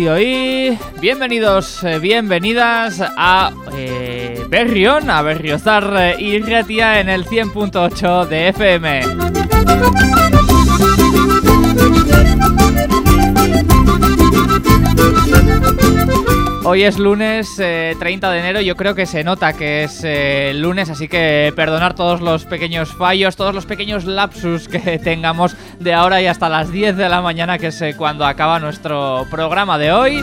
Y bienvenidos, eh, bienvenidas a eh, Berrión, a Berriozar y Retia en el 100.8 de FM. Hoy es lunes 30 eh, de enero, yo creo que se nota que es eh, lunes, así que perdonar todos los pequeños fallos, todos los pequeños lapsus que tengamos de ahora y hasta las 10 de la mañana, que es eh, cuando acaba nuestro programa de hoy.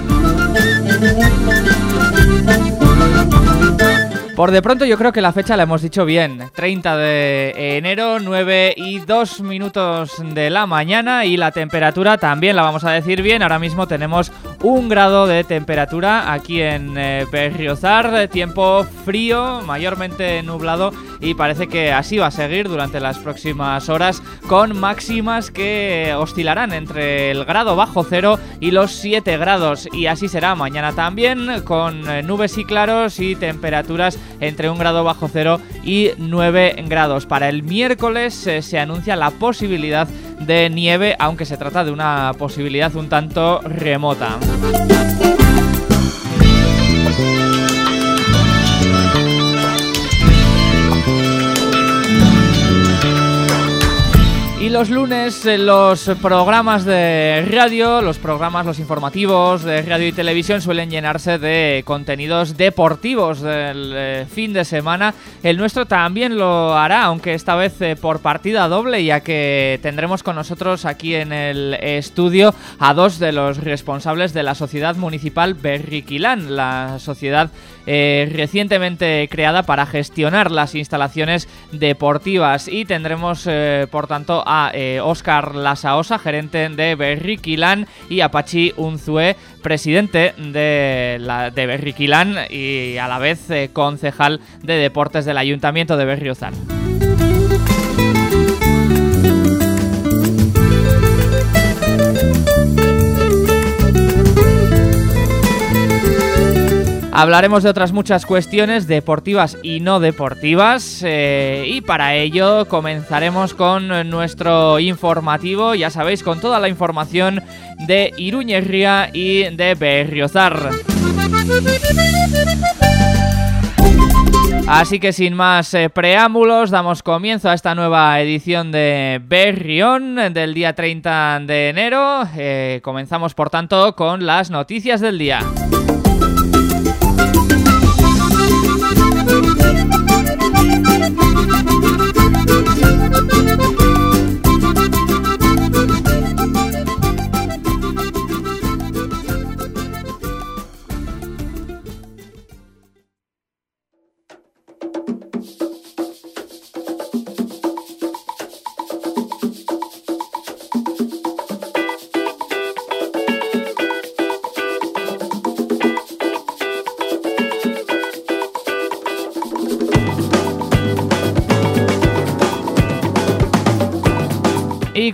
Por de pronto yo creo que la fecha la hemos dicho bien. 30 de enero, 9 y 2 minutos de la mañana y la temperatura también la vamos a decir bien. Ahora mismo tenemos un grado de temperatura aquí en eh. Tiempo frío, mayormente nublado y parece que así va a seguir durante las próximas horas con máximas que oscilarán entre el grado bajo cero y los 7 grados. Y así será mañana también con eh, nubes y claros y temperaturas entre un grado bajo cero y 9 grados. Para el miércoles eh, se anuncia la posibilidad de nieve, aunque se trata de una posibilidad un tanto remota. Música Y los lunes eh, los programas de radio, los programas, los informativos de radio y televisión suelen llenarse de contenidos deportivos del eh, fin de semana. El nuestro también lo hará, aunque esta vez eh, por partida doble, ya que tendremos con nosotros aquí en el estudio a dos de los responsables de la Sociedad Municipal Berriquilán, la sociedad recientemente creada para gestionar las instalaciones deportivas. Y tendremos, por tanto, a Oscar eh, Lasaosa, gerente de Berriquilán, y a Pachi Unzue, presidente de Berriquilán y a la vez eh, concejal de deportes del Ayuntamiento de Berriozán. Hablaremos de otras muchas cuestiones deportivas y no deportivas eh, y para ello comenzaremos con nuestro informativo, ya sabéis, con toda la información de Iruñerría y de Berriozar. Así que sin más eh, preámbulos, damos comienzo a esta nueva edición de Berrión del día 30 de enero. Eh, comenzamos por tanto con las noticias del día.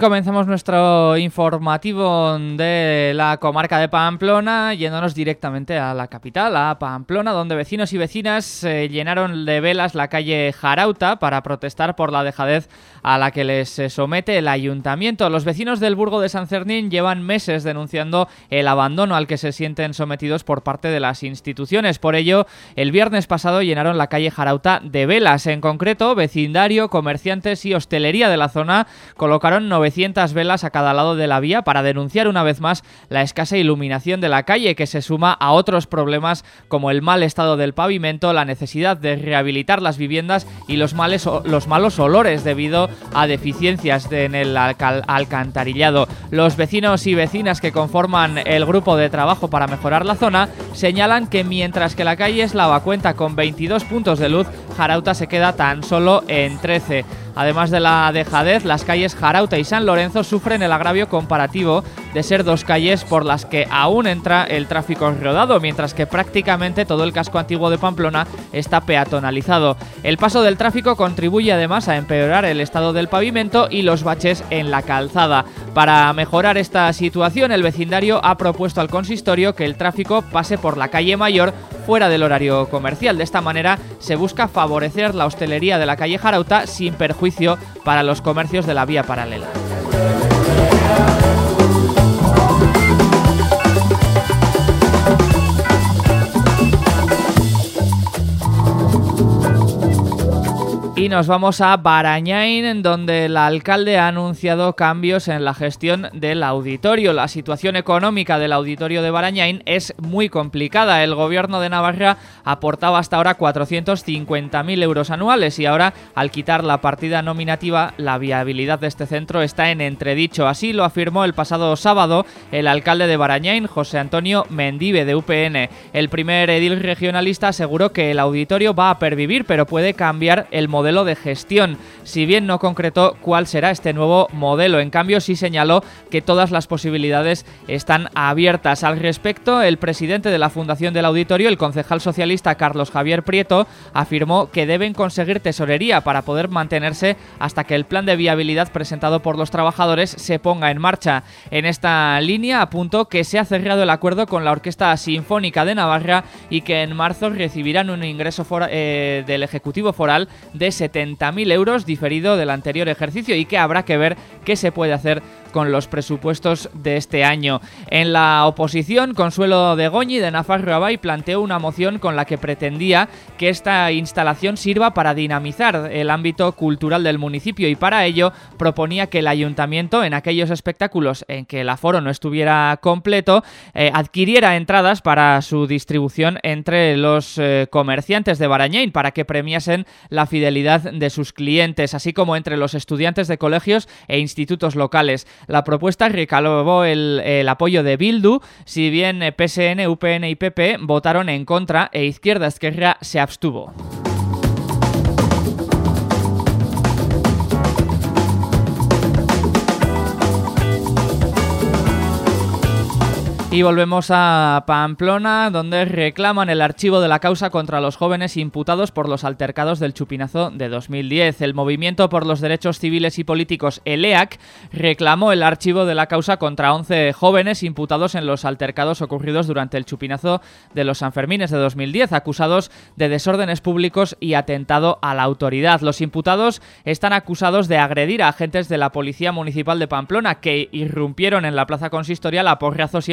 Comenzamos nuestro informativo de la comarca de Pamplona, yéndonos directamente a la capital, a Pamplona, donde vecinos y vecinas eh, llenaron de velas la calle Jarauta para protestar por la dejadez a la que les eh, somete el ayuntamiento. Los vecinos del Burgo de San Cernín llevan meses denunciando el abandono al que se sienten sometidos por parte de las instituciones. Por ello, el viernes pasado llenaron la calle Jarauta de velas. En concreto, vecindario, comerciantes y hostelería de la zona colocaron 900 velas a cada lado de la vía para denunciar una vez más la escasa iluminación de la calle que se suma a otros problemas como el mal estado del pavimento, la necesidad de rehabilitar las viviendas y los malos olores debido a deficiencias en el alcantarillado. Los vecinos y vecinas que conforman el grupo de trabajo para mejorar la zona señalan que mientras que la calle Eslava cuenta con 22 puntos de luz, Jarauta se queda tan solo en 13. Además de la dejadez, las calles Jarauta y San Lorenzo sufren el agravio comparativo de ser dos calles por las que aún entra el tráfico rodado, mientras que prácticamente todo el casco antiguo de Pamplona está peatonalizado. El paso del tráfico contribuye además a empeorar el estado del pavimento y los baches en la calzada. Para mejorar esta situación, el vecindario ha propuesto al consistorio que el tráfico pase por la calle Mayor fuera del horario comercial. De esta manera se busca favorecer la hostelería de la calle Jarauta sin perjuicio juicio para los comercios de la vía paralela. Y nos vamos a Barañain, donde el alcalde ha anunciado cambios en la gestión del auditorio. La situación económica del auditorio de Barañain es muy complicada. El gobierno de Navarra aportaba hasta ahora 450.000 euros anuales y ahora, al quitar la partida nominativa, la viabilidad de este centro está en entredicho. Así lo afirmó el pasado sábado el alcalde de Barañain, José Antonio Mendive, de UPN. El primer edil regionalista aseguró que el auditorio va a pervivir, pero puede cambiar el modelo modelo de gestión, si bien no concretó cuál será este nuevo modelo. En cambio, sí señaló que todas las posibilidades están abiertas. Al respecto, el presidente de la Fundación del Auditorio, el concejal socialista Carlos Javier Prieto, afirmó que deben conseguir tesorería para poder mantenerse hasta que el plan de viabilidad presentado por los trabajadores se ponga en marcha. En esta línea apuntó que se ha cerrado el acuerdo con la Orquesta Sinfónica de Navarra y que en marzo recibirán un ingreso eh, del Ejecutivo Foral de 70.000 euros diferido del anterior ejercicio y que habrá que ver qué se puede hacer con los presupuestos de este año. En la oposición, Consuelo de Goñi de Nafarro Abay planteó una moción con la que pretendía que esta instalación sirva para dinamizar el ámbito cultural del municipio y para ello proponía que el ayuntamiento en aquellos espectáculos en que el aforo no estuviera completo eh, adquiriera entradas para su distribución entre los eh, comerciantes de Barañain para que premiasen la fidelidad de sus clientes, así como entre los estudiantes de colegios e institutos locales. La propuesta recaló el, apoyo de Bildu, si bien PSN, UPN y PP votaron en contra e Izquierda Esquerra se abstuvo. Y volvemos a Pamplona, donde reclaman el archivo de la causa contra los jóvenes imputados por los altercados del Chupinazo de 2010. El Movimiento por los Derechos Civiles y Políticos, ELEAC, reclamó el archivo de la causa contra 11 jóvenes imputados en los altercados ocurridos durante el Chupinazo de los Sanfermines de 2010, acusados de desórdenes públicos y atentado a la autoridad. Los imputados están acusados de agredir a agentes de la Policía Municipal de Pamplona que irrumpieron en la plaza consistorial a porrazos y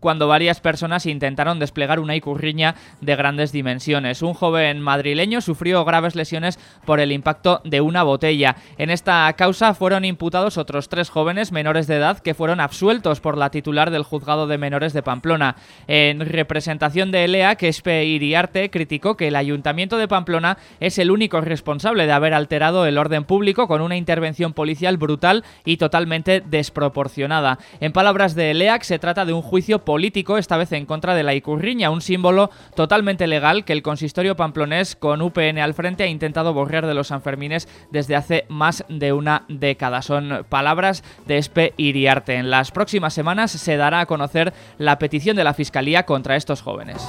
cuando varias personas intentaron desplegar una icurriña de grandes dimensiones. Un joven madrileño sufrió graves lesiones por el impacto de una botella. En esta causa fueron imputados otros tres jóvenes menores de edad que fueron absueltos por la titular del juzgado de menores de Pamplona. En representación de ELEA, Espe Iriarte criticó que el ayuntamiento de Pamplona es el único responsable de haber alterado el orden público con una intervención policial brutal y totalmente desproporcionada. En palabras de ELEAC, se trata de un juicio político, esta vez en contra de la Icurriña, un símbolo totalmente legal que el consistorio pamplonés con UPN al frente ha intentado borrar de los Sanfermines desde hace más de una década. Son palabras de Espe Iriarte. En las próximas semanas se dará a conocer la petición de la Fiscalía contra estos jóvenes.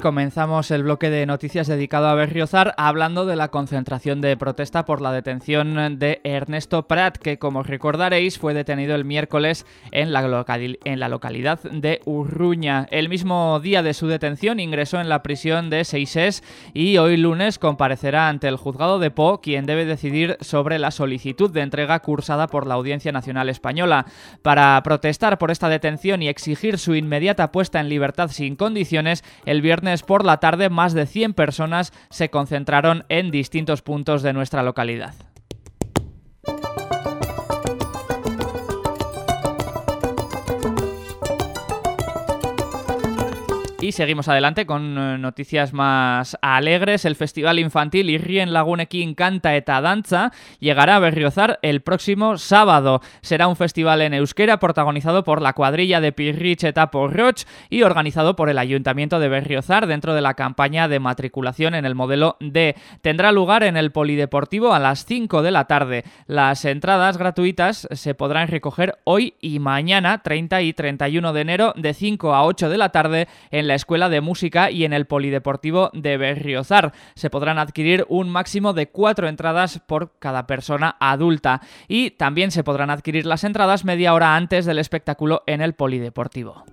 Comenzamos el bloque de noticias dedicado a Berriozar hablando de la concentración de protesta por la detención de Ernesto Prat, que como recordaréis fue detenido el miércoles en la, localidad de Urruña. El mismo día de su detención ingresó en la prisión de Seises y hoy lunes comparecerá ante el juzgado de Po, quien debe decidir sobre la solicitud de entrega cursada por la Audiencia Nacional Española. Para protestar por esta detención y exigir su inmediata puesta en libertad sin condiciones, el viernes por la tarde más de 100 personas se concentraron en distintos puntos de nuestra localidad. Seguimos adelante con eh, noticias más alegres. El Festival Infantil Irrien Lagunekin Canta eta Danza llegará a Berriozar el próximo sábado. Será un festival en euskera protagonizado por la cuadrilla de Pirrich eta Porroch y organizado por el Ayuntamiento de Berriozar dentro de la campaña de matriculación en el modelo D. Tendrá lugar en el Polideportivo a las 5 de la tarde. Las entradas gratuitas se podrán recoger hoy y mañana, 30 y 31 de enero, de 5 a 8 de la tarde en la Escuela de Música y en el Polideportivo de Berriozar. Se podrán adquirir un máximo de cuatro entradas por cada persona adulta y también se podrán adquirir las entradas media hora antes del espectáculo en el Polideportivo.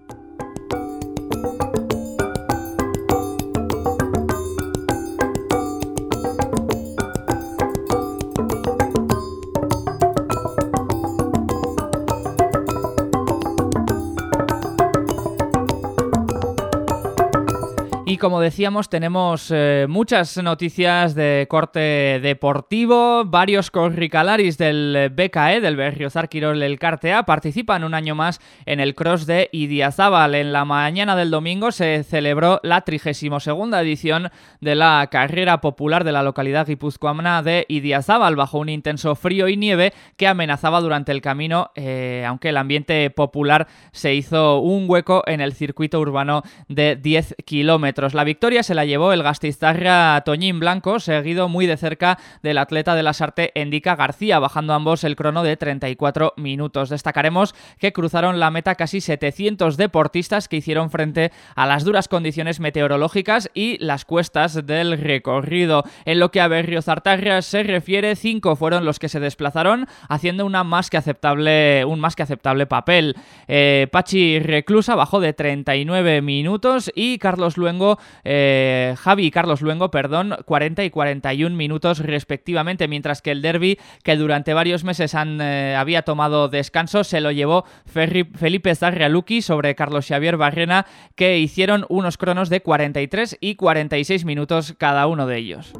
Como decíamos, tenemos eh, muchas noticias de corte deportivo. Varios corricalaris del BKE, del Berriozar Quirol El Cartea, participan un año más en el cross de Idiazábal. En la mañana del domingo se celebró la 32 edición de la carrera popular de la localidad guipuzcoana de Idiazábal, bajo un intenso frío y nieve que amenazaba durante el camino, eh, aunque el ambiente popular se hizo un hueco en el circuito urbano de 10 kilómetros. La victoria se la llevó el Gastizarra Toñín Blanco, seguido muy de cerca del atleta de la Sarte Endica García, bajando ambos el crono de 34 minutos. Destacaremos que cruzaron la meta casi 700 deportistas que hicieron frente a las duras condiciones meteorológicas y las cuestas del recorrido. En lo que a Berriozartarra se refiere, cinco fueron los que se desplazaron, haciendo una más que aceptable, un más que aceptable papel. Eh, Pachi Reclusa bajó de 39 minutos y Carlos Luengo eh, Javi y Carlos Luengo, perdón, 40 y 41 minutos respectivamente, mientras que el derby, que durante varios meses han, eh, había tomado descanso, se lo llevó Felipe Zarrialuki sobre Carlos Xavier Barrena, que hicieron unos cronos de 43 y 46 minutos cada uno de ellos.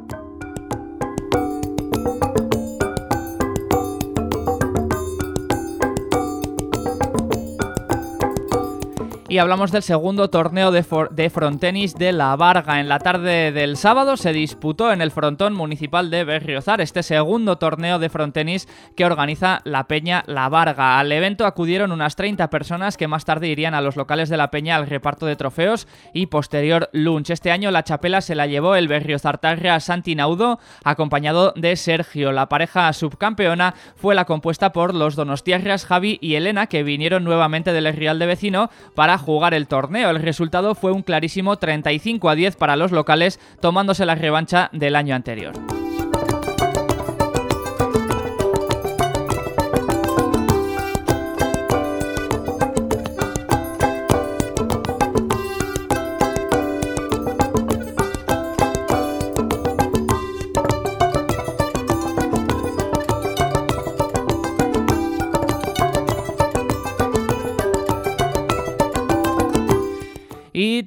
Y hablamos del segundo torneo de, de frontenis de La Varga. En la tarde del sábado se disputó en el frontón municipal de Berriozar este segundo torneo de frontenis que organiza la Peña La Varga. Al evento acudieron unas 30 personas que más tarde irían a los locales de la Peña al reparto de trofeos y posterior lunch. Este año la chapela se la llevó el Berriozartarra Santi Naudo acompañado de Sergio. La pareja subcampeona fue la compuesta por los donostiarras Javi y Elena que vinieron nuevamente del Real de Vecino para jugar el torneo. El resultado fue un clarísimo 35 a 10 para los locales, tomándose la revancha del año anterior.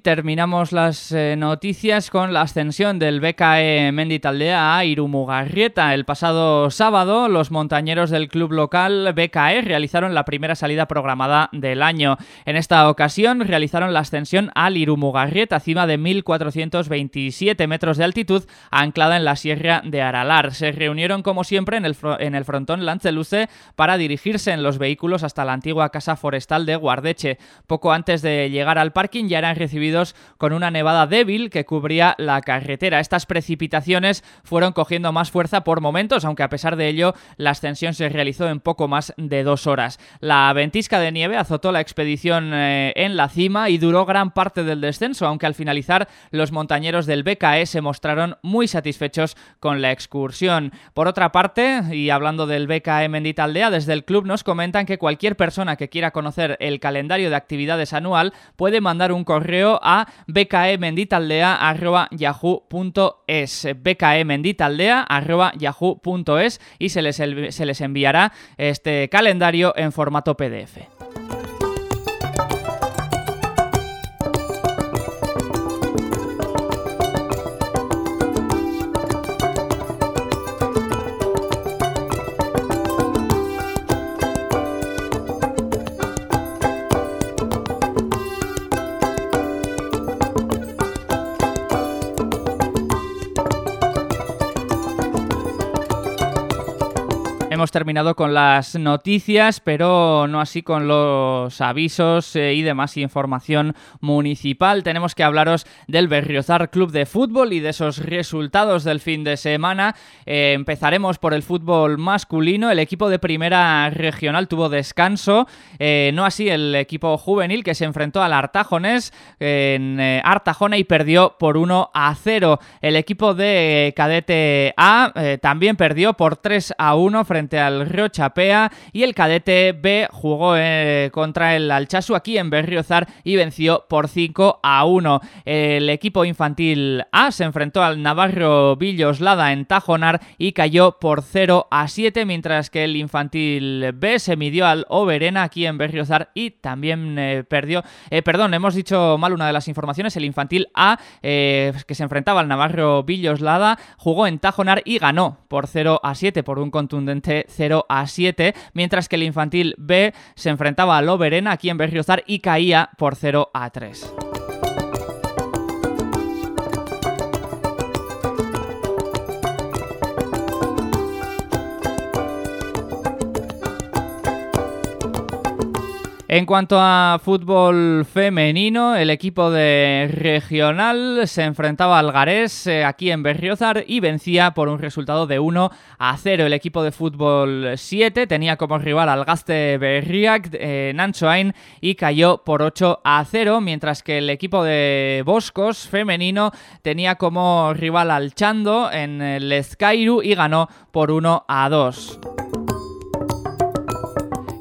Terminamos las eh, noticias con la ascensión del BKE Menditaldea a Irumugarrieta. El pasado sábado, los montañeros del club local BKE realizaron la primera salida programada del año. En esta ocasión realizaron la ascensión al Irumugarrieta, cima de 1427 metros de altitud, anclada en la sierra de Aralar. Se reunieron como siempre en el, en el frontón Lanceluce para dirigirse en los vehículos hasta la antigua casa forestal de Guardeche. Poco antes de llegar al parking ya eran recibidos con una nevada débil que cubría la carretera. Estas precipitaciones fueron cogiendo más fuerza por momentos, aunque a pesar de ello la ascensión se realizó en poco más de dos horas. La ventisca de nieve azotó la expedición eh, en la cima y duró gran parte del descenso, aunque al finalizar los montañeros del BKE se mostraron muy satisfechos con la excursión. Por otra parte, y hablando del BKE Mendita Aldea, desde el club nos comentan que cualquier persona que quiera conocer el calendario de actividades anual puede mandar un correo a bkemenditaldea.yahoo.es bkemenditaldea.yahoo.es y se les, se les enviará este calendario en formato PDF. Hemos terminado con las noticias, pero no así con los avisos eh, y demás información municipal. Tenemos que hablaros del Berriozar Club de Fútbol y de esos resultados del fin de semana. Eh, empezaremos por el fútbol masculino. El equipo de primera regional tuvo descanso, eh, no así el equipo juvenil que se enfrentó al Artajones en Artajona y perdió por 1 a 0. El equipo de cadete A también perdió por 3 a 1 frente al Río Chapea y el cadete B jugó eh, contra el Alchazu aquí en Berriozar y venció por 5 a 1. El equipo infantil A se enfrentó al Navarro Villoslada en Tajonar y cayó por 0 a 7, mientras que el infantil B se midió al Oberena aquí en Berriozar y también eh, perdió. Eh, perdón, hemos dicho mal una de las informaciones. El infantil A, que se enfrentaba al Navarro Villoslada, jugó en Tajonar y ganó por 0 a 7 por un contundente 0 a 7, mientras que el infantil B se enfrentaba a Loberena aquí en Berriozar y caía por 0 a 3. En cuanto a fútbol femenino, el equipo de regional se enfrentaba al Garés eh, aquí en Berriozar y vencía por un resultado de 1 a 0. El equipo de fútbol 7 tenía como rival al Gaste Berriac en Anchoain y cayó por 8 a 0, mientras que el equipo de Boscos femenino tenía como rival al Chando en el y ganó por 1 a 2.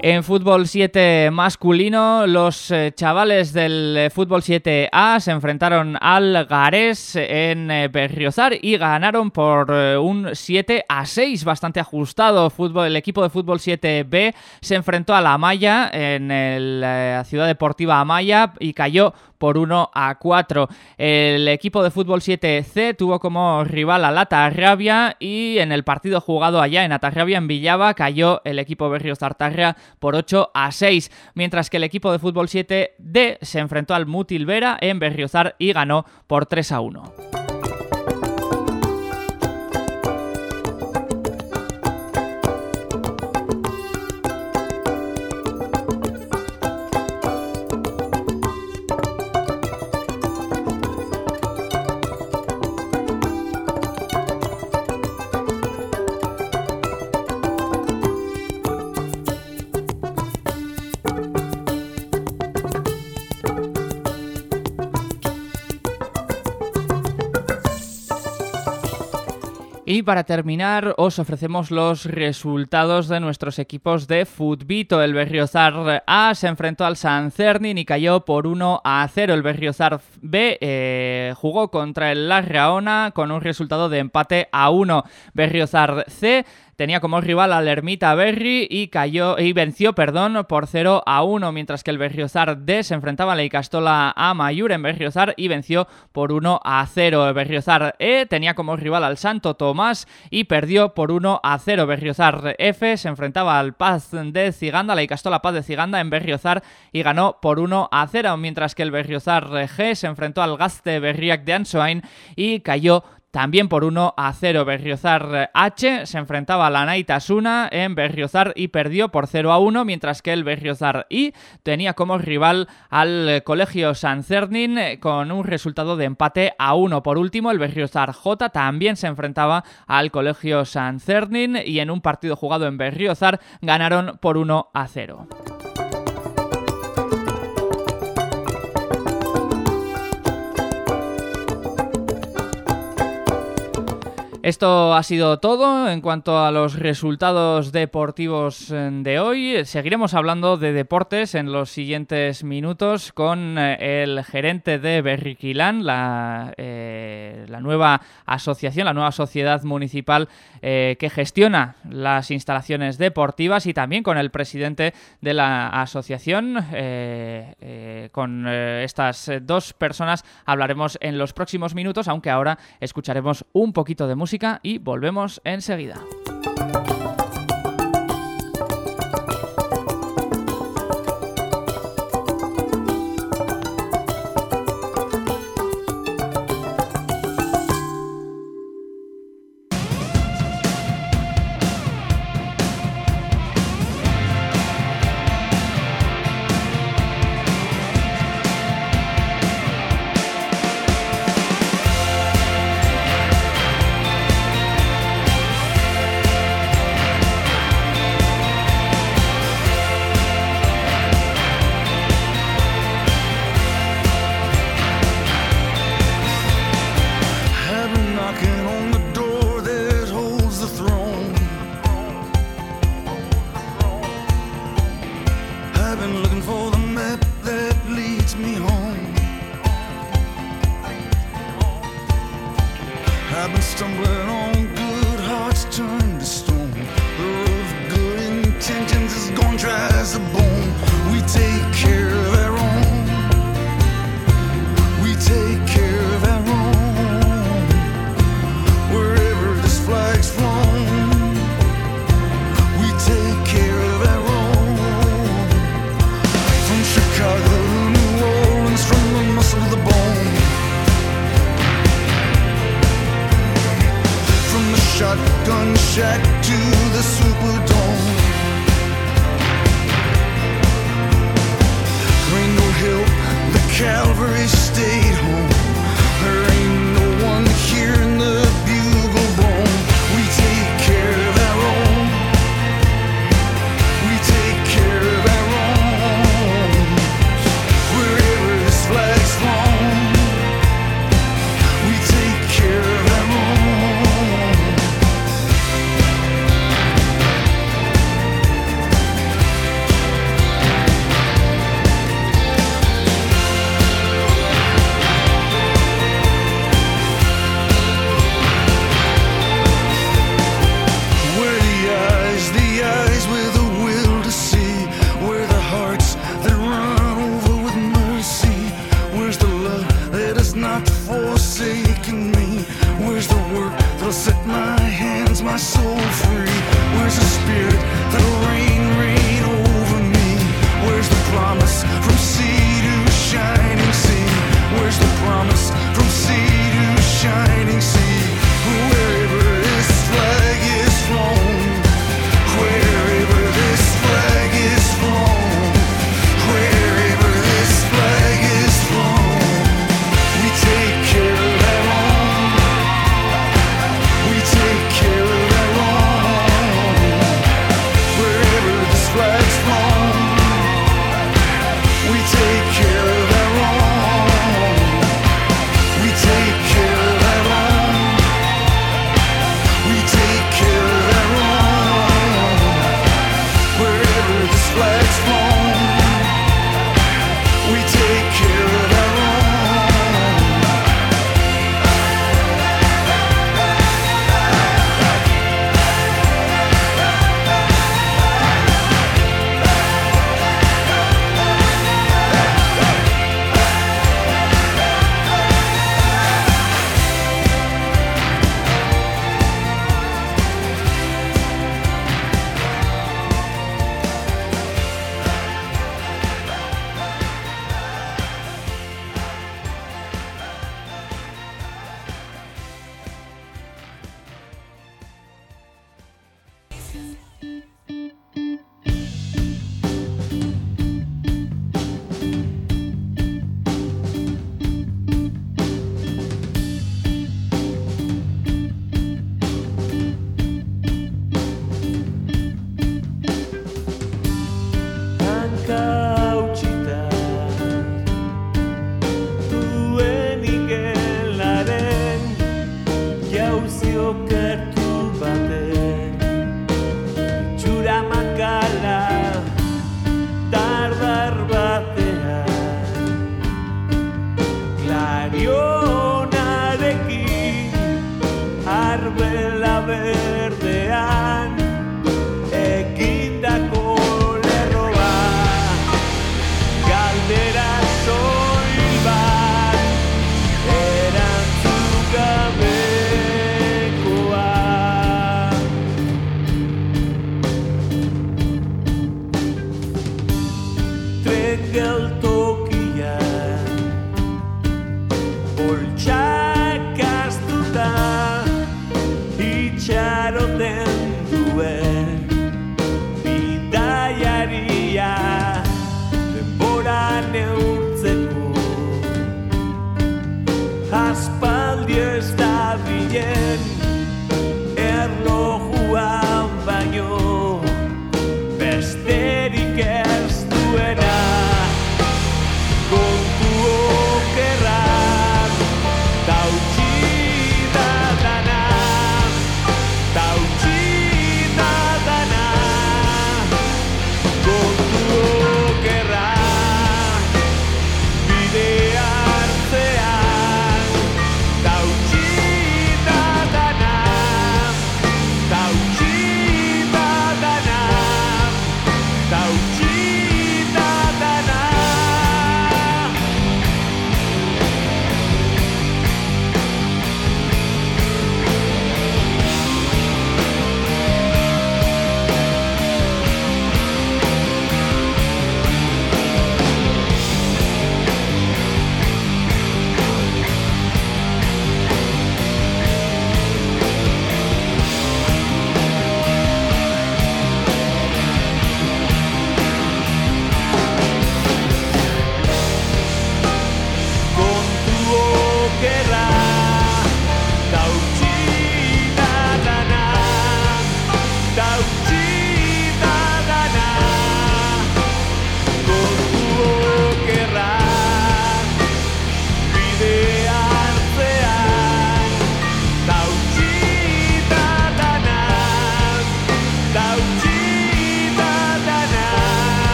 En fútbol 7 masculino, los eh, chavales del eh, fútbol 7A se enfrentaron al Garés en eh, Berriozar y ganaron por un 7 a 6, bastante ajustado. El equipo de fútbol 7B se enfrentó a la Amaya en la ciudad deportiva Amaya y cayó por 1 a 4. El equipo de fútbol 7C tuvo como rival a la y en el partido jugado allá en Atarrabia, en Villava, cayó el equipo Berrios Tartarria por 8 a 6, mientras que el equipo de fútbol 7D se enfrentó al Mutilvera en Berriozar y ganó por 3 a 1. Y para terminar, os ofrecemos los resultados de nuestros equipos de Futbito. El Berriozar A se enfrentó al San Cernin y cayó por 1 a 0. El Berriozar B eh, jugó contra el Larraona con un resultado de empate a 1. Berriozar C tenía como rival al Ermita Berry y cayó y venció, perdón, por 0 a 1, mientras que el Berriozar D se enfrentaba a la Icastola A Mayur en Berriozar y venció por 1 a 0. El Berriozar E tenía como rival al Santo Tomás y perdió por 1 a 0. Berriozar F se enfrentaba al Paz de Ciganda, la Icastola Paz de Ciganda en Berriozar y ganó por 1 a 0, mientras que el Berriozar G se enfrentó al Gaste Berriac de Ansoain y cayó también por 1 a 0 Berriozar H se enfrentaba a la Naitasuna en Berriozar y perdió por 0 a 1, mientras que el Berriozar I tenía como rival al Colegio San Cernin con un resultado de empate a 1. Por último, el Berriozar J también se enfrentaba al Colegio San Cernin y en un partido jugado en Berriozar ganaron por 1 a 0. Esto ha sido todo en cuanto a los resultados deportivos eh, de hoy. Seguiremos hablando de deportes en los siguientes minutos con eh, el gerente de Berriquilán, la, eh, la nueva asociación, la nueva sociedad municipal que gestiona las instalaciones deportivas y también con el presidente de la asociación. con estas dos personas hablaremos en los próximos minutos, aunque ahora escucharemos un poquito de y volvemos enseguida.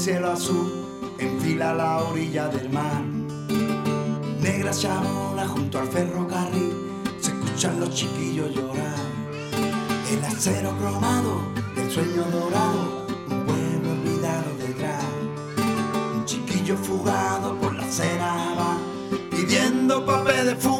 Cielo azul, en fila a la orilla del mar. Negras chabolas junto al ferrocarril, se escuchan los chiquillos llorar. El acero cromado, el sueño dorado, un pueblo olvidado detrás. Un chiquillo fugado por la acera va, pidiendo papel de fumar.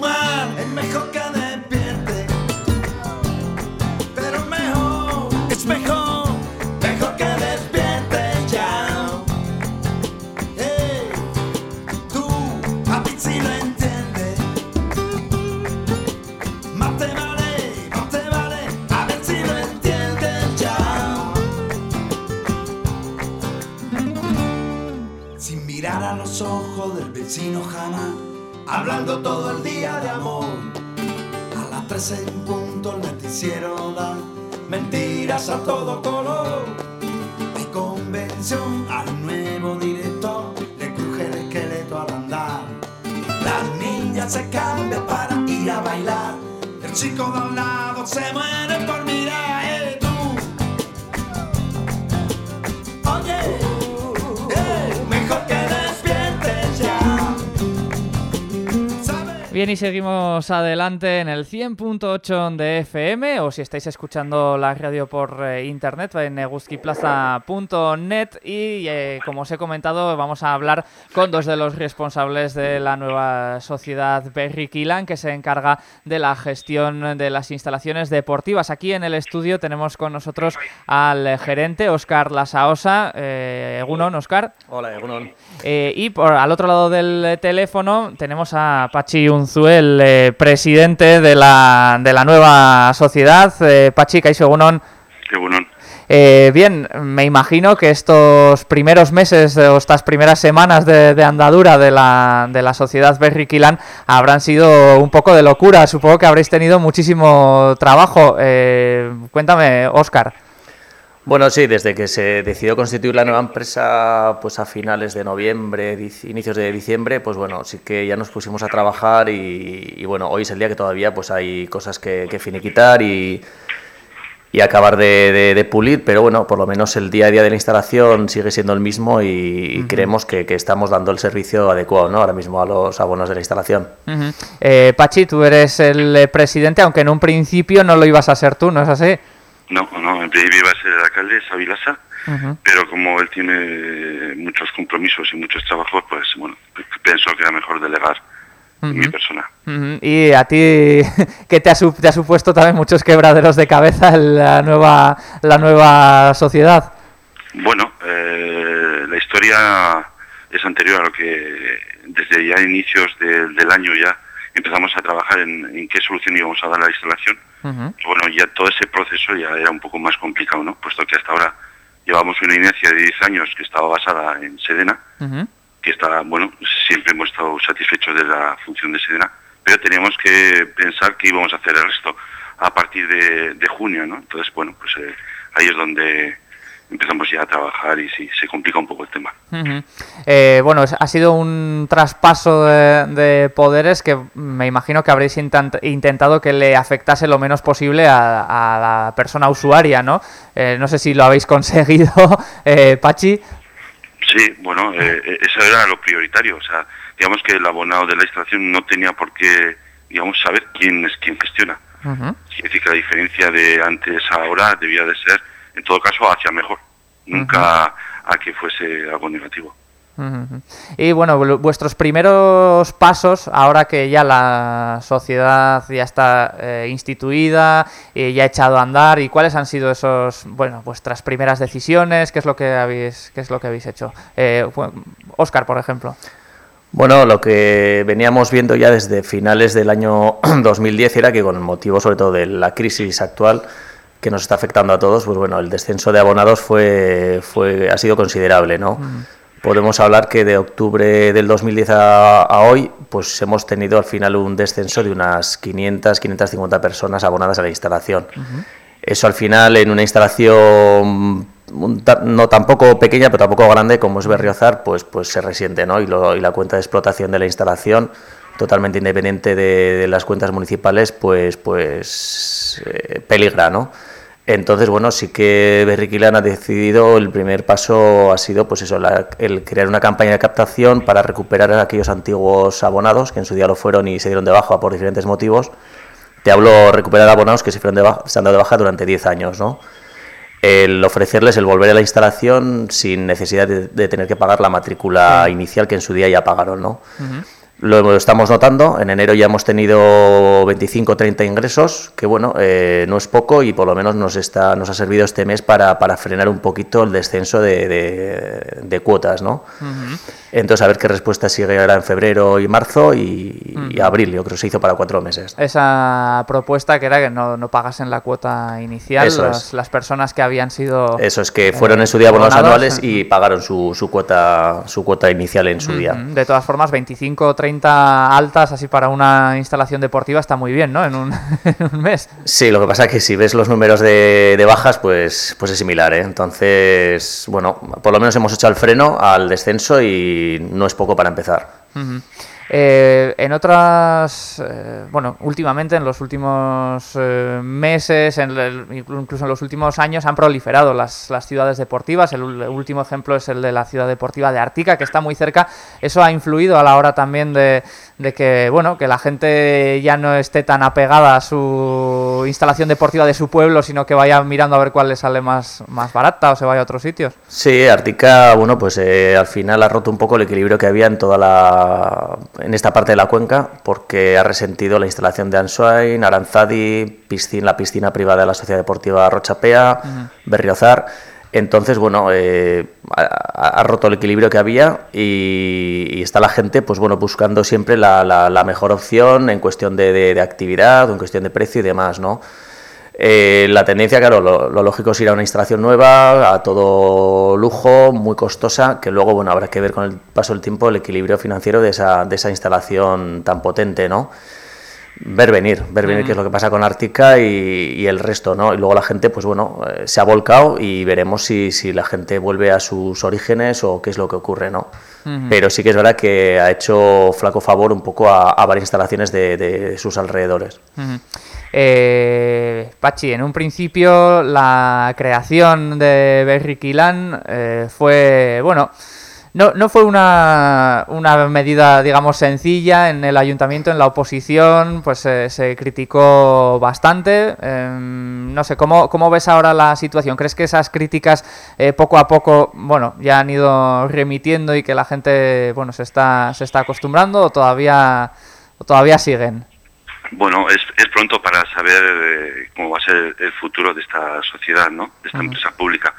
Vecino jamás, hablando todo el día de amor. A las 13 en punto el noticiero da mentiras a todo color. Hay convención al nuevo director, le cruje el esqueleto al andar. Las niñas se cambian para ir a bailar. El chico de al lado se muere por mirar. Bien, y seguimos adelante en el 100.8 de FM, o si estáis escuchando la radio por eh, internet, en eguzquiplaza.net. Y eh, como os he comentado, vamos a hablar con dos de los responsables de la nueva sociedad Berry Kilan, que se encarga de la gestión de las instalaciones deportivas. Aquí en el estudio tenemos con nosotros al gerente, Oscar Lasaosa. Eh, Egunon, Oscar. Hola, Egunon. Eh, y por al otro lado del teléfono tenemos a Pachi Unzu, el eh, presidente de la, de la nueva sociedad. Eh, Pachi, Kaixo Egunon. Egunon. Eh, bien, me imagino que estos primeros meses o estas primeras semanas de, de andadura de la, de la sociedad Berry Kilan habrán sido un poco de locura. Supongo que habréis tenido muchísimo trabajo. Eh, cuéntame, Oscar. Bueno, sí, desde que se decidió constituir la nueva empresa, pues a finales de noviembre, inicios de diciembre, pues bueno, sí que ya nos pusimos a trabajar y, y bueno, hoy es el día que todavía pues hay cosas que, que finiquitar y, y acabar de, de- de pulir, pero bueno, por lo menos el día a día de la instalación sigue siendo el mismo y, y creemos que, que estamos dando el servicio adecuado, ¿no? Ahora mismo a los abonos de la instalación. Eh, Pachi, tú eres el eh, presidente, aunque en un principio no lo ibas a ser tú, ¿no es así? No, no, en principio iba a ser el alcalde, Sabilasa, pero como él tiene muchos compromisos y muchos trabajos, pues bueno, pensó que era mejor delegar en mi persona. Y a ti, que te ha, te ha supuesto también muchos quebraderos de cabeza en la nueva, la nueva sociedad. Bueno, eh, la historia es anterior a lo que desde ya inicios del año ya empezamos a trabajar en, en qué solución íbamos a dar a la instalación. Y bueno, ya todo ese proceso ya era un poco más complicado, ¿no? Puesto que hasta ahora llevamos una inercia de 10 años que estaba basada en Sedena, que está, bueno, siempre hemos estado satisfechos de la función de Sedena, pero teníamos que pensar que íbamos a hacer el resto a partir de, de junio, ¿no? Entonces, bueno, pues eh, ahí es donde empezamos ya a trabajar y sí, se complica un poco el tema. Eh, bueno, ha sido un traspaso de, de poderes que me imagino que habréis intentado que le afectase lo menos posible a, a la persona usuaria, ¿no? Eh, no sé si lo habéis conseguido, eh, Pachi. Sí, bueno, eh, eh, eso era lo prioritario. O sea, digamos que el abonado de la instalación no tenía por qué, digamos, saber quién es quien gestiona. Quiere decir que la diferencia de antes a ahora debía de ser, en todo caso, hacia mejor. Nunca a que fuese algo negativo. Y bueno, vu- vuestros primeros pasos, ahora que ya la sociedad ya está eh, instituida y ya ha echado a andar, ¿y cuáles han sido esos, bueno, vuestras primeras decisiones? ¿Qué es lo que habéis, qué es lo que habéis hecho? Eh, Oscar, por ejemplo. Bueno, lo que veníamos viendo ya desde finales del año 2010 era que con motivo sobre todo de la crisis actual que nos está afectando a todos, pues bueno, el descenso de abonados fue, fue ha sido considerable, ¿no? Podemos hablar que de octubre del 2010 a, a hoy, pues hemos tenido al final un descenso de unas 500, 550 personas abonadas a la instalación. Eso al final en una instalación no tampoco pequeña, pero tampoco grande como es Berriozar, pues, pues se resiente, ¿no? Y, lo- y la cuenta de explotación de la instalación, totalmente independiente de, de las cuentas municipales, pues, pues eh, peligra, ¿no? Entonces, bueno, sí que Berriquilan ha decidido, el primer paso ha sido, pues eso, la- el crear una campaña de captación para recuperar a aquellos antiguos abonados que en su día lo fueron y se dieron de baja por diferentes motivos. Te hablo recuperar abonados que se, fueron de baja, se han dado de baja durante 10 años, ¿no? El ofrecerles el volver a la instalación sin necesidad de, de tener que pagar la matrícula inicial que en su día ya pagaron, ¿no? Lo estamos notando, en enero ya hemos tenido 25 o 30 ingresos, que bueno, eh, no es poco y por lo menos nos, está, nos ha servido este mes para, para frenar un poquito el descenso de, de- de cuotas, ¿no? Entonces a ver qué respuesta sigue ahora en febrero y marzo y, y abril, yo creo que se hizo para cuatro meses. Esa propuesta que era que no, no pagasen la cuota inicial Eso las, es. las personas que habían sido... Eso es que fueron en su día eh, abonados abonados, anuales y pagaron su, su cuota su cuota inicial en su día. Mm, De todas formas, 25 o 30 altas así para una instalación deportiva está muy bien, ¿no? En un, en un mes. Sí, lo que pasa es que si ves los números de, de bajas, pues, pues es similar, ¿eh? Entonces, bueno, por lo menos hemos hecho el freno al descenso y no es poco para empezar. Eh, en otras, eh, bueno, últimamente, en los últimos eh, meses, en incluso en los últimos años, han proliferado las, las ciudades deportivas. El, último ejemplo es el de la ciudad deportiva de Artica, que está muy cerca. Eso ha influido a la hora también de, que, bueno, que la gente ya no esté tan apegada a su instalación deportiva de su pueblo, sino que vaya mirando a ver cuál le sale más, más barata o se vaya a otros sitios. Sí, Artica, bueno, pues al final ha roto un poco el equilibrio que había en toda la en esta parte de la cuenca, porque ha resentido la instalación de Ansoain, Aranzadi, piscina, la piscina privada de la Sociedad Deportiva Rochapea, Berriozar. Entonces, bueno, eh, ha, ha roto el equilibrio que había y, y está la gente, pues bueno, buscando siempre la, la- la mejor opción en cuestión de, de- de actividad, en cuestión de precio y demás, ¿no? Eh, la tendencia, claro, lo, lo lógico es ir a una instalación nueva, a todo lujo, muy costosa, que luego, bueno, habrá que ver con el paso del tiempo el equilibrio financiero de esa, de esa instalación tan potente, ¿no? Ver venir, ver venir qué es lo que pasa con Ártica y, y el resto, ¿no? Y luego la gente, pues bueno, eh, se ha volcado y veremos si, si la gente vuelve a sus orígenes o qué es lo que ocurre, ¿no? Pero sí que es verdad que ha hecho flaco favor un poco a, a varias instalaciones de, de sus alrededores. Ujú. Eh, Pachi, en un principio la creación de Berriquilán eh, fue, bueno, no, no fue una, una medida, digamos, sencilla en el ayuntamiento, en la oposición, pues eh, se criticó bastante. Em, no sé, ¿cómo, ¿cómo ves ahora la situación? ¿Crees que esas críticas eh, poco a poco, bueno, ya han ido remitiendo y que la gente, bueno, se está, se está acostumbrando o todavía, o todavía siguen? Bueno, es, es pronto para saber eh, cómo va a ser el futuro de esta sociedad, ¿no? De esta empresa pública.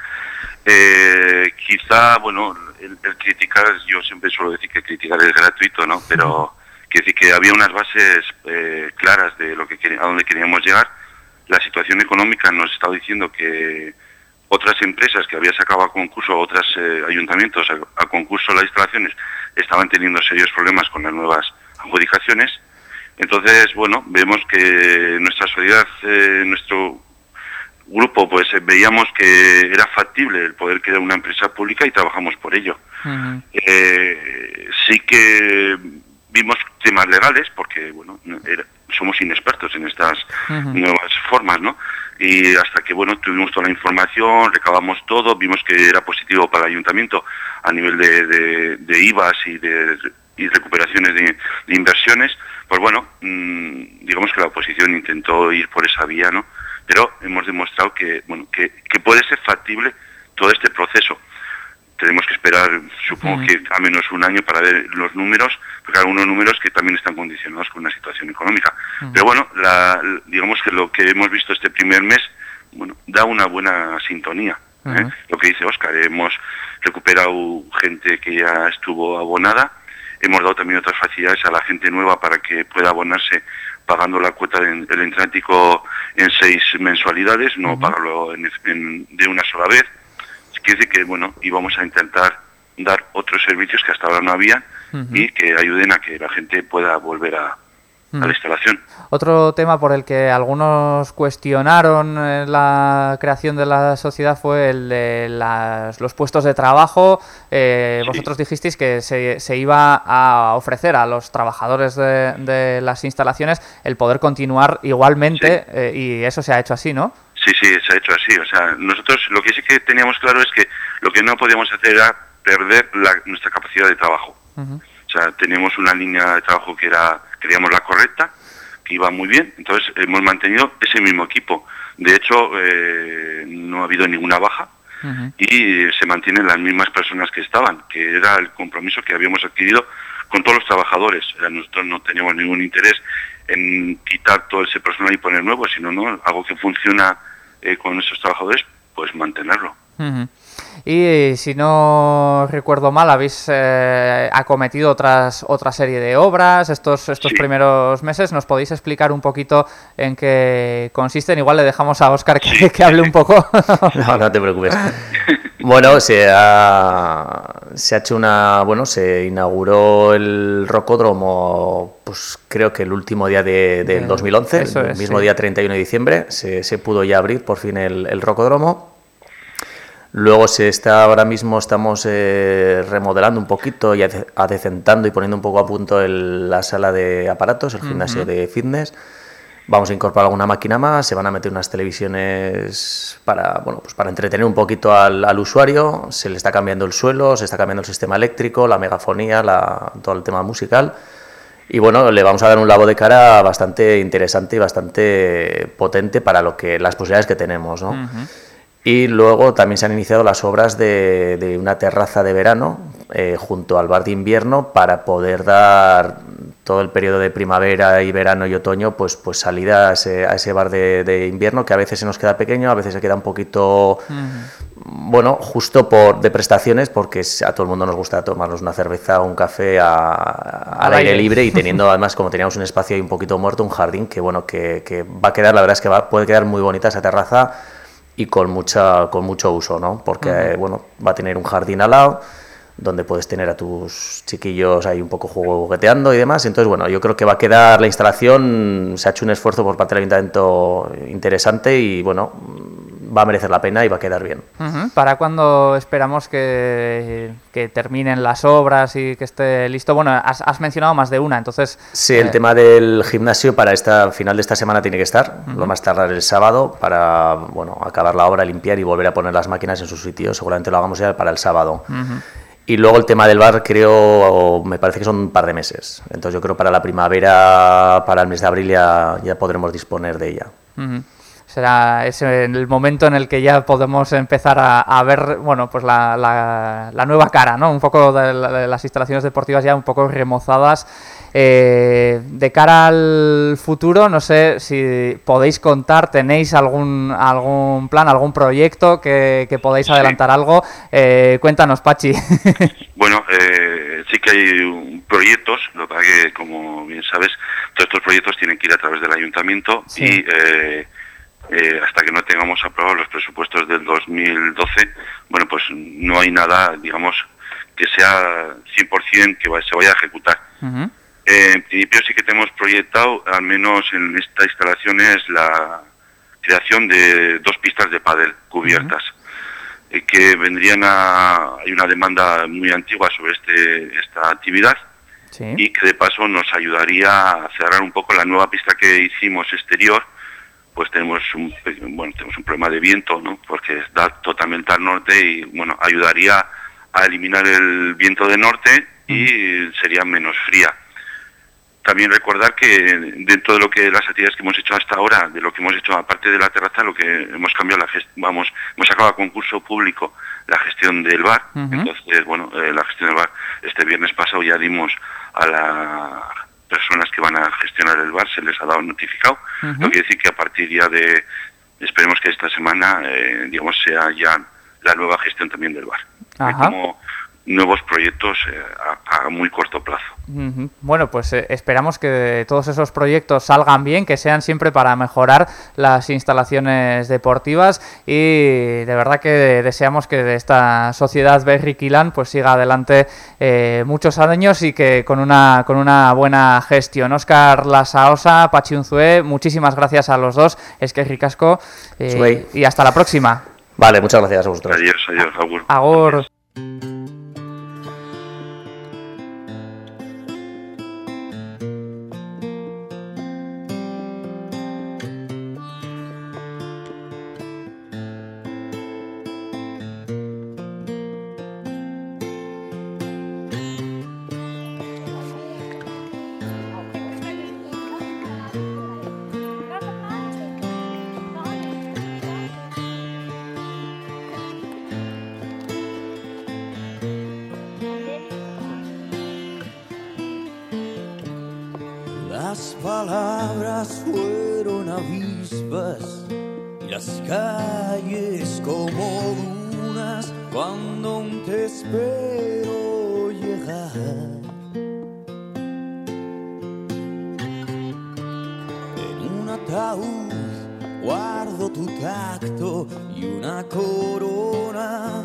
Eh, quizá, bueno, el, el criticar, yo siempre suelo decir que criticar es gratuito, ¿no? Pero quiero decir que había unas bases eh, claras de lo que a dónde queríamos llegar. La situación económica nos estaba diciendo que otras empresas que había sacado a concurso, otros ayuntamientos a, a concurso las instalaciones, estaban teniendo serios problemas con las nuevas adjudicaciones. Entonces, bueno, vemos que nuestra sociedad, eh, nuestro grupo, pues eh, veíamos que era factible el poder crear una empresa pública y trabajamos por ello. Eh, sí que vimos temas legales, porque bueno, era- somos inexpertos en estas nuevas formas, ¿no? Y hasta que bueno tuvimos toda la información, recabamos todo, vimos que era positivo para el ayuntamiento a nivel de, de, de IVAs y de y recuperaciones de, de inversiones, pues bueno, mm, digamos que la oposición intentó ir por esa vía, ¿no? Pero hemos demostrado que bueno que, que puede ser factible todo este proceso tenemos que esperar, supongo que a menos un año para ver los números, porque hay algunos números que también están condicionados con una situación económica. Pero bueno, la- digamos que lo que hemos visto este primer mes, bueno, da una buena sintonía. ¿eh? Lo que dice Oscar, hemos recuperado gente que ya estuvo abonada, hemos dado también otras facilidades a la gente nueva para que pueda abonarse pagando la cuota del entrántico en seis mensualidades, no pagarlo en- en- de una sola vez. Quiere decir que, bueno, íbamos a intentar dar otros servicios que hasta ahora no había y que ayuden a que la gente pueda volver a, a la instalación. Otro tema por el que algunos cuestionaron eh, la creación de la sociedad fue el de las- los puestos de trabajo. Eh, Sí. Vosotros dijisteis que se, se iba a ofrecer a los trabajadores de, de las instalaciones el poder continuar igualmente Sí. eh, y eso se ha hecho así, ¿no? Sí, sí, se ha hecho así. O sea, nosotros lo que sí que teníamos claro es que lo que no podíamos hacer era perder la- nuestra capacidad de trabajo. O sea, teníamos una línea de trabajo que era, creíamos la correcta, que iba muy bien. Entonces hemos mantenido ese mismo equipo. De hecho, eh, no ha habido ninguna baja y se mantienen las mismas personas que estaban, que era el compromiso que habíamos adquirido con todos los trabajadores. Nosotros no teníamos ningún interés en quitar todo ese personal y poner nuevo, sino no algo que funciona eh, con esos trabajadores, pues mantenerlo. Y si no recuerdo mal, habéis eh, acometido otras otra serie de obras estos estos Sí. primeros meses. ¿Nos podéis explicar un poquito en qué consisten? Igual le dejamos a Oscar que, Sí. que hable un poco. No, no te preocupes. Bueno, se ha, se ha hecho una. Bueno, se inauguró el Rocódromo, pues creo que el último día de- del Del- 2011, eso el es, mismo sí. día 31 de diciembre, se, se pudo ya abrir por fin el, el Rocódromo. Luego se está ahora mismo estamos eh, remodelando un poquito y ade- adecentando y poniendo un poco a punto el- la sala de aparatos, el gimnasio de fitness. Vamos a incorporar alguna máquina más, se van a meter unas televisiones para, bueno, pues para entretener un poquito al, al usuario, se le está cambiando el suelo, se está cambiando el sistema eléctrico, la megafonía, la- todo el tema musical. Y bueno, le vamos a dar un lado de cara bastante interesante y bastante potente para lo que las posibilidades que tenemos, ¿no? Y luego también se han iniciado las obras de, de una terraza de verano eh, junto al bar de invierno para poder dar todo el periodo de primavera y verano y otoño pues, pues salida a ese, a ese bar de, de invierno que a veces se nos queda pequeño, a veces se queda un poquito, bueno, justo por de prestaciones porque a todo el mundo nos gusta tomarnos una cerveza o un café a- al aire aire. libre y teniendo además como teníamos un espacio ahí un poquito muerto, un jardín que bueno, que, que va a quedar, la verdad es que va, puede quedar muy bonita esa terraza y con mucha con mucho uso, ¿no? Porque eh, bueno, va a tener un jardín al lado donde puedes tener a tus chiquillos ahí un poco jugueteando y demás. Entonces, bueno, yo creo que va a quedar la instalación, se ha hecho un esfuerzo por parte del ayuntamiento interesante y bueno, va a merecer la pena y va a quedar bien. ¿Para cuándo esperamos que, que terminen las obras y que esté listo? Bueno, has, has mencionado más de una, entonces... Sí, el eh, tema del gimnasio para esta final de esta semana tiene que estar, lo más tardar el sábado para bueno, acabar la obra, limpiar y volver a poner las máquinas en su sitio. Seguramente lo hagamos ya para el sábado. Y luego el tema del bar creo, me parece que son un par de meses. Entonces yo creo para la primavera, para el mes de abril ya, ya podremos disponer de ella. Será ese el momento en el que ya podemos empezar a, a ver, bueno, pues la, la- la nueva cara, ¿no? Un poco de, la- de las instalaciones deportivas ya un poco remozadas. Eh, de cara al futuro, no sé si podéis contar, tenéis algún algún plan, algún proyecto que, que podáis Sí. adelantar algo. Eh, cuéntanos, Pachi. Bueno, eh, sí que hay proyectos, lo que como bien sabes, todos estos proyectos tienen que ir a través del ayuntamiento Sí. y eh, hasta que no tengamos aprobados los presupuestos del 2012, bueno, pues no hay nada, digamos, que sea 100% que va- se vaya a ejecutar. Eh, en principio sí que tenemos proyectado, al menos en esta instalación, es la creación de dos pistas de pádel cubiertas, eh, que vendrían a... Hay una demanda muy antigua sobre este, esta actividad Sí. y que de paso nos ayudaría a cerrar un poco la nueva pista que hicimos exterior, pues tenemos un, pe- bueno, tenemos un problema de viento, ¿no? porque da totalmente al norte y bueno, ayudaría a eliminar el viento de norte y sería menos fría. También recordar que dentro de lo que las actividades que hemos hecho hasta ahora, de lo que hemos hecho aparte de la terraza, lo que hemos cambiado la vamos, hemos sacado a concurso público la gestión del bar. Entonces, bueno, eh, la gestión del bar este viernes pasado ya dimos a las personas que van a gestionar el bar, se les ha dado notificado. Ujú. Lo que quiere decir que a partir ya de, esperemos que esta semana, eh, digamos, sea ya la nueva gestión también del bar. Hay Ajá. como nuevos proyectos eh, a- a muy corto plazo. Bueno, pues eh, esperamos que todos esos proyectos salgan bien, que sean siempre para mejorar las instalaciones deportivas y de verdad que deseamos que esta sociedad Berry Kilan pues siga adelante eh, muchos años y que con una con una buena gestión. Oscar Lasaosa, Pachi Unzué, muchísimas gracias a los dos, es que ricasco eh, y hasta la próxima. Vale, muchas gracias a vosotros. Adiós, adiós, Agur. Agur. Tu tacto y una corona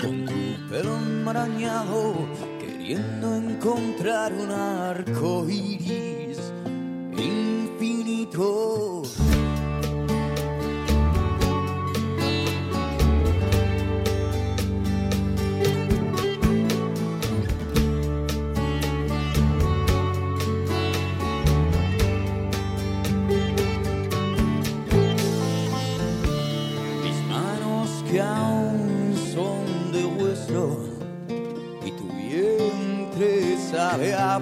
con tu pelo enmarañado queriendo encontrar un arco iris infinito.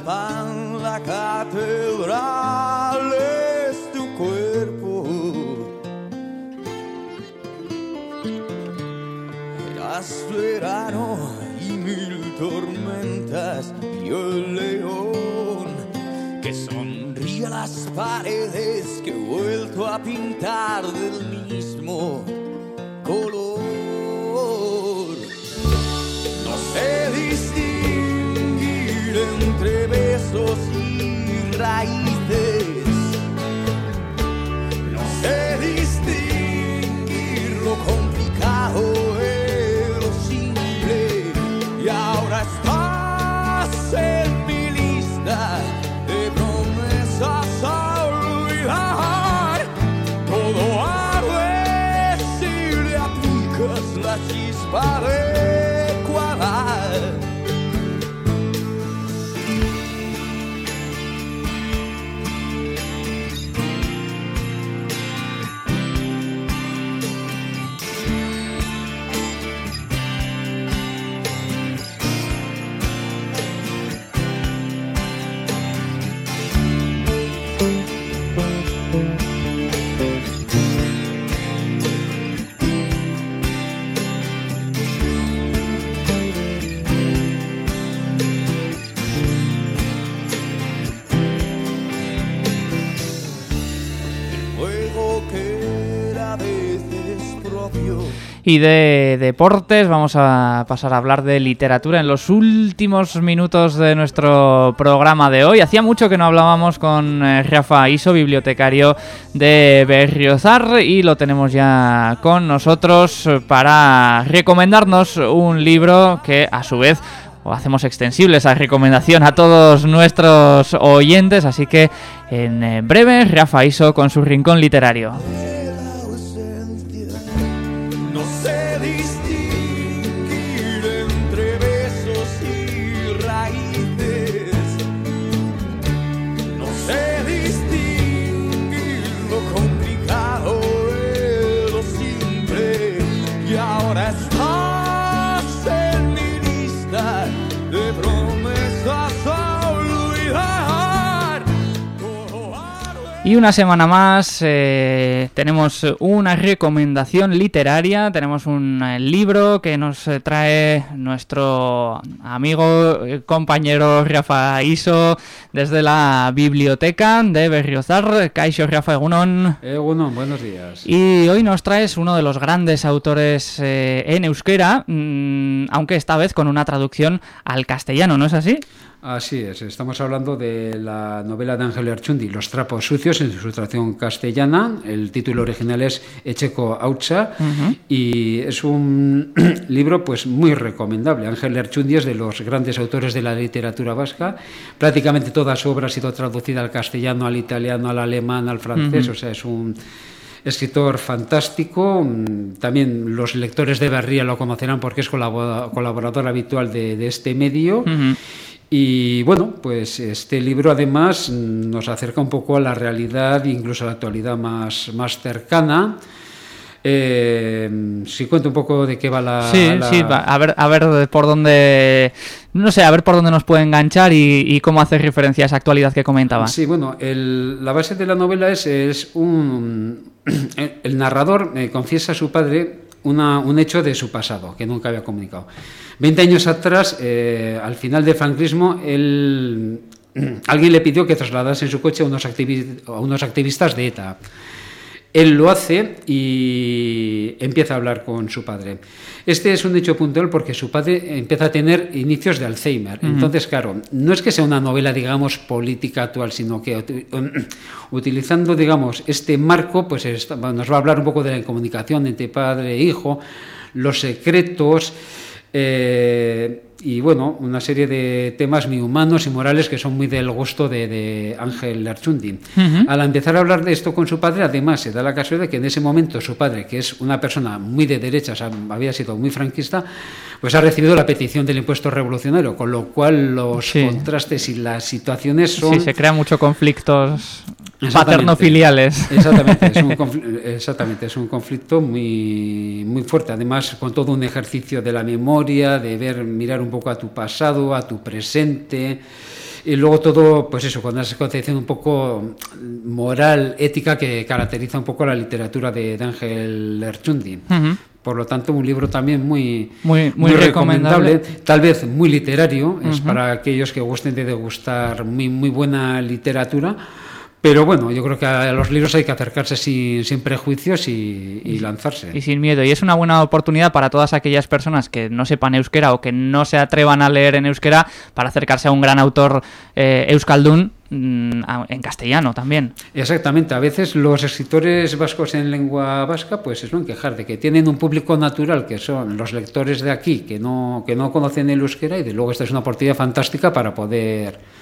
Pan, la catedral es tu cuerpo. Eras verano y mil tormentas y el león que sonríe a las paredes que he vuelto a pintar del mismo color. so Y de deportes vamos a pasar a hablar de literatura en los últimos minutos de nuestro programa de hoy. Hacía mucho que no hablábamos con eh, Rafa Iso, bibliotecario de Berriozar, y lo tenemos ya con nosotros para recomendarnos un libro que a su vez o hacemos extensible esa recomendación a todos nuestros oyentes, así que en eh, breve Rafa Iso con su rincón literario. Y una semana más eh, tenemos una recomendación literaria, tenemos un eh, libro que nos eh, trae nuestro amigo, compañero Rafa Iso desde la biblioteca de Berriozar, Caixo Rafa Egunon. Bueno, buenos días. Y hoy nos traes uno de los grandes autores en euskera, mm, aunque esta vez con una traducción al castellano, ¿no es así? Así es, estamos hablando de la novela de Ángel Archundi, Los trapos sucios, en su traducción castellana. El título original es Echeco Aucha y es un libro pues muy recomendable. Ángel Archundi es de los grandes autores de la literatura vasca. Prácticamente toda su obra ha sido traducida al castellano, al italiano, al alemán, al francés, o sea, es un escritor fantástico. Mm, También los lectores de Berría lo conocerán porque es colabo- colaborador habitual de, de este medio. Y bueno, pues este libro además nos acerca un poco a la realidad incluso a la actualidad más, más cercana. Eh, si cuento un poco de qué va la... Sí, la- sí, va, a ver, a ver por dónde, no sé, a ver por dónde nos puede enganchar y, y cómo hacer referencia a esa actualidad que comentaba. Sí, bueno, el- la base de la novela es, es un... El narrador eh, confiesa a su padre una- un hecho de su pasado que nunca había comunicado. Veinte años atrás, eh, al final del franquismo, él alguien le pidió que trasladase en su coche a unos, activi- a unos activistas de ETA. Él lo hace y empieza a hablar con su padre. Este es un hecho puntual porque su padre empieza a tener inicios de Alzheimer. Entonces, claro, no es que sea una novela, digamos, política actual, sino que uti- utilizando, digamos, este marco, pues nos va a hablar un poco de la comunicación entre padre e hijo, los secretos. Eh, y bueno, una serie de temas muy humanos y morales que son muy del gusto de, de Ángel Lerchundi. Al empezar a hablar de esto con su padre, además se da la casualidad de que en ese momento su padre, que es una persona muy de derechas, había sido muy franquista, pues ha recibido la petición del impuesto revolucionario, con lo cual los Sí. contrastes y las situaciones son Sí, se crean muchos conflictos paternofiliales. Exactamente, es un, confl- exactamente, es un conflicto muy, muy fuerte. Además, con todo un ejercicio de la memoria, de ver, mirar un poco a tu pasado, a tu presente. Y luego todo, pues eso, con una concepción un poco moral, ética, que caracteriza un poco la literatura de, de Ángel Lerchundi. Ujú. Por lo tanto, un libro también muy, Muy- muy recomendable. tal vez muy literario, es para aquellos que gusten de degustar muy, muy buena literatura, pero bueno, yo creo que a los libros hay que acercarse sin, sin prejuicios y, y lanzarse. Y sin miedo. Y es una buena oportunidad para todas aquellas personas que no sepan euskera o que no se atrevan a leer en euskera para acercarse a un gran autor eh, euskaldun mm, en castellano también. Exactamente, a veces los escritores vascos en lengua vasca pues se suelen quejar de que tienen un público natural que son los lectores de aquí que no, que no conocen el euskera y de luego esta es una oportunidad fantástica para poder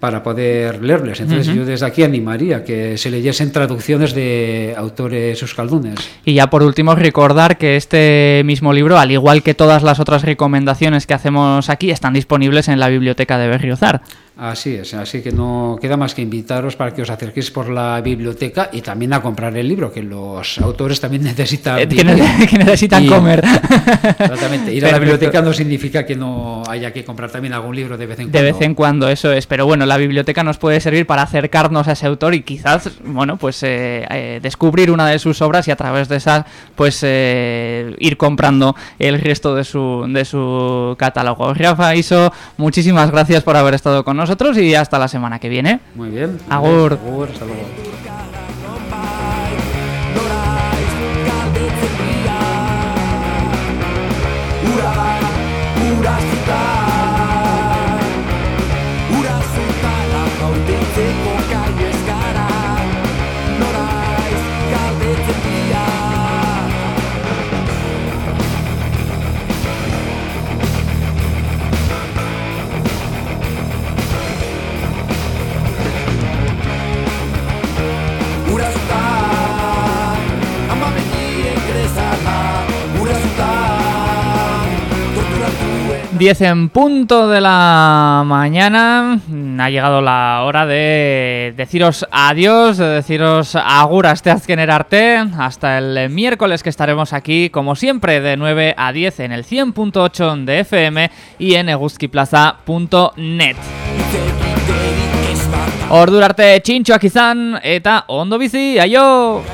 para poder leerles. Entonces yo desde aquí animaría que se leyesen traducciones de autores euskaldunes. Y ya por último recordar que este mismo libro, al igual que todas las otras recomendaciones que hacemos aquí, están disponibles en la biblioteca de Berriozar. Así es, así que no queda más que invitaros para que os acerquéis por la biblioteca y también a comprar el libro, que los autores también necesitan Eh, que, vivir. ne- que necesitan Y- comer. Exactamente, ir a la biblioteca no significa que no haya que comprar también algún libro de vez en cuando. De vez en cuando, eso es. Pero bueno, la biblioteca nos puede servir para acercarnos a ese autor y quizás, bueno, pues eh, eh, descubrir una de sus obras y a través de esa, pues eh, ir comprando el resto de su, de su catálogo. Rafa Iso, muchísimas gracias por haber estado con nosotros y hasta la semana que viene. Muy bien. Agur. Agur, hasta 10 en punto de la mañana. Ha llegado la hora de deciros adiós, de deciros agur hasta arte, hasta el miércoles que estaremos aquí, como siempre, de 9 a 10 en el 100.8 de FM y en eguzkiplaza.net. Ordurarte txintxoak izan eta ondo bizi, aio!